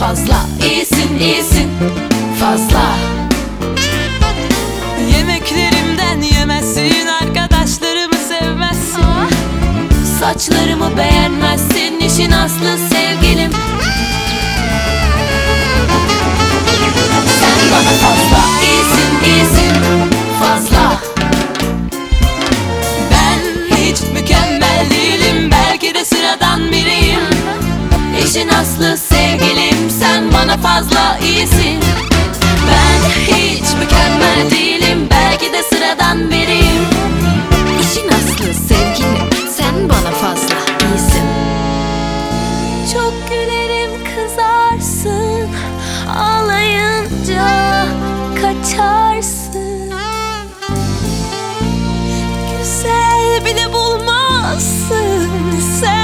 fazla. İyisin iyisin. Fazla. Yemeklerimden yemezsin arkadaşlarımı sevmezsin. Aa. Saçlarımı beğenmezsin işin aslı sevgilim. Sen bana fazla. İyisin. Ben hiç mükemmel değilim belki de sıradan biriyim. İşin aslı sevgilim sen bana fazla iyisin. Çok gülerim kızarsın Ağlayınca kaçarsın. Güzel bile bulmazsın Sen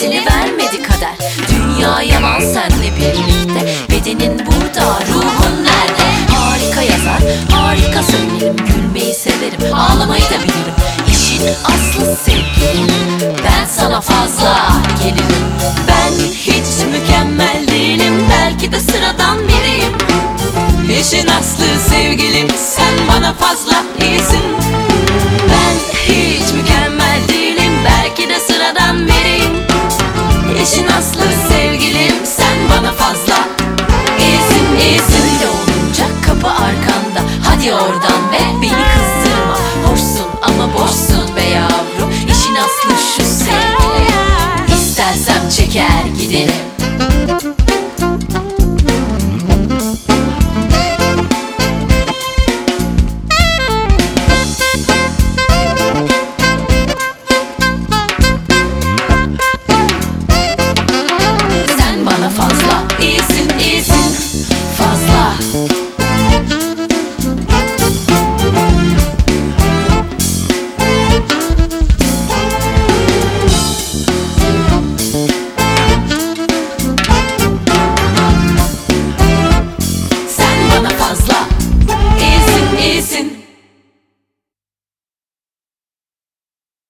İyisini vermedi kader. Dünya yalan senle birlikte. Bedenin burada ruhun nerede? Harika yazar harika söylerim. Gülmeyi severim ağlamayı da bilirim. İşin aslı sevgilim. Ben sana fazla gelirim. Ben hiç mükemmel değilim. Belki de sıradan biriyim. İşin aslı sevgilim Sen bana fazla iyisin oradan